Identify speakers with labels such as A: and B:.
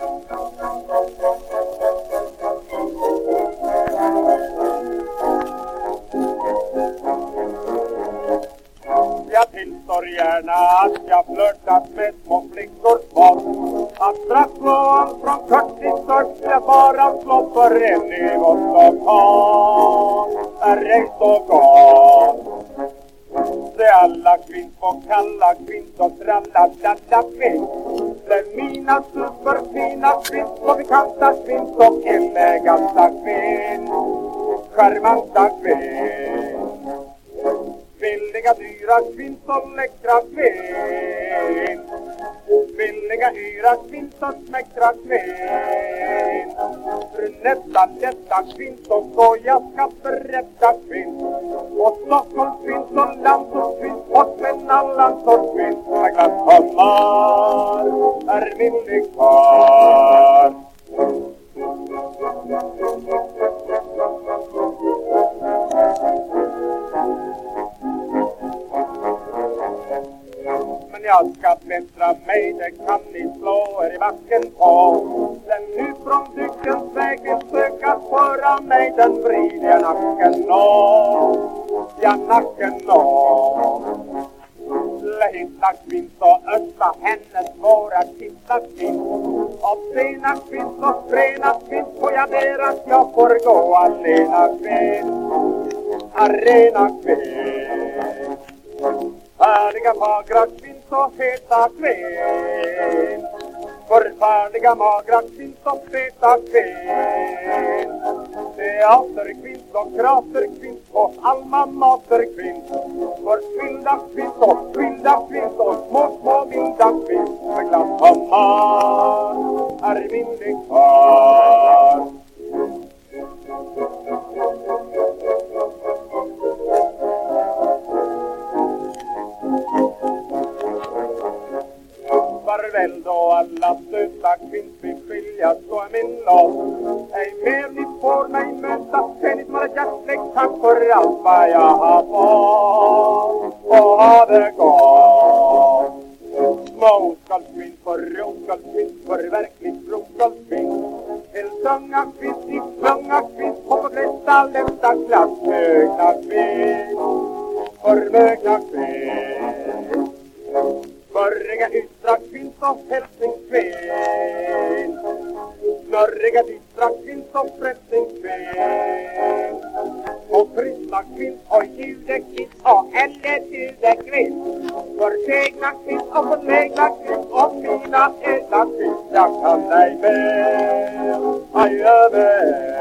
A: Jag tillstår gärna att jag flörtat med små flickor kvar Att dra från från Curtis jag bara slå för en ny Vostokhan Är ej så gott? Se alla kvinnor, kalla kvinnor, tralla, tralla, kvinn den mina superfina kvinnor, bekanta Och eleganta kvinn Charmanta kvinn Billiga, dyra kvinnor, läckra kvinn Billiga, dyra och smäckra kvinn Brunetta, finns kvinnor, jag ska berätta kvinn Och Stockholms kvinnor, land och Svennalandssortskvinn Med glatt sommar är min likör jag ska bättra mig, det kan ni slå er i backen på. Den nu från bygdens väg vill söka föra mig Den vrider jag nacken nå, ja nacken nå kvinns och östa hennes våra titta kvinn Och sena och fräna kvinns. Får jag ber att jag får gå allena kvinn Arena kvinn Härliga fagra så feta kvinn Förfärdiga magra kvinnor, feta kvinn Teaterkvinn och kraterkvinn och alma materkvinn. Förspillda kvinnor, vilda och små, små vilda kvinn. För glatt hammar är min lekar Farväl då alla söta kvinnor skiljas så är min lott Ej mer ni får mig möta Ständigt vara hjärtligt tack för allt vad jag har fått Och ha det gott. Små oskalskvinnor, för verkligt roskalskvinn Till tunga kvinn, i tunga kvinn Och på lätta klass Högna kvinn, förmögna kvinn. Förriga ystra kvinnor, hälsningskvinn Snörriga dystra kvinnor, frälsningskvinn Och kristna kvinn och judekvinn och eller judekvinn Förtegna kvinn och förlägna kvinn och fina ädla kvinn. Jag kan dig väl, adjö väl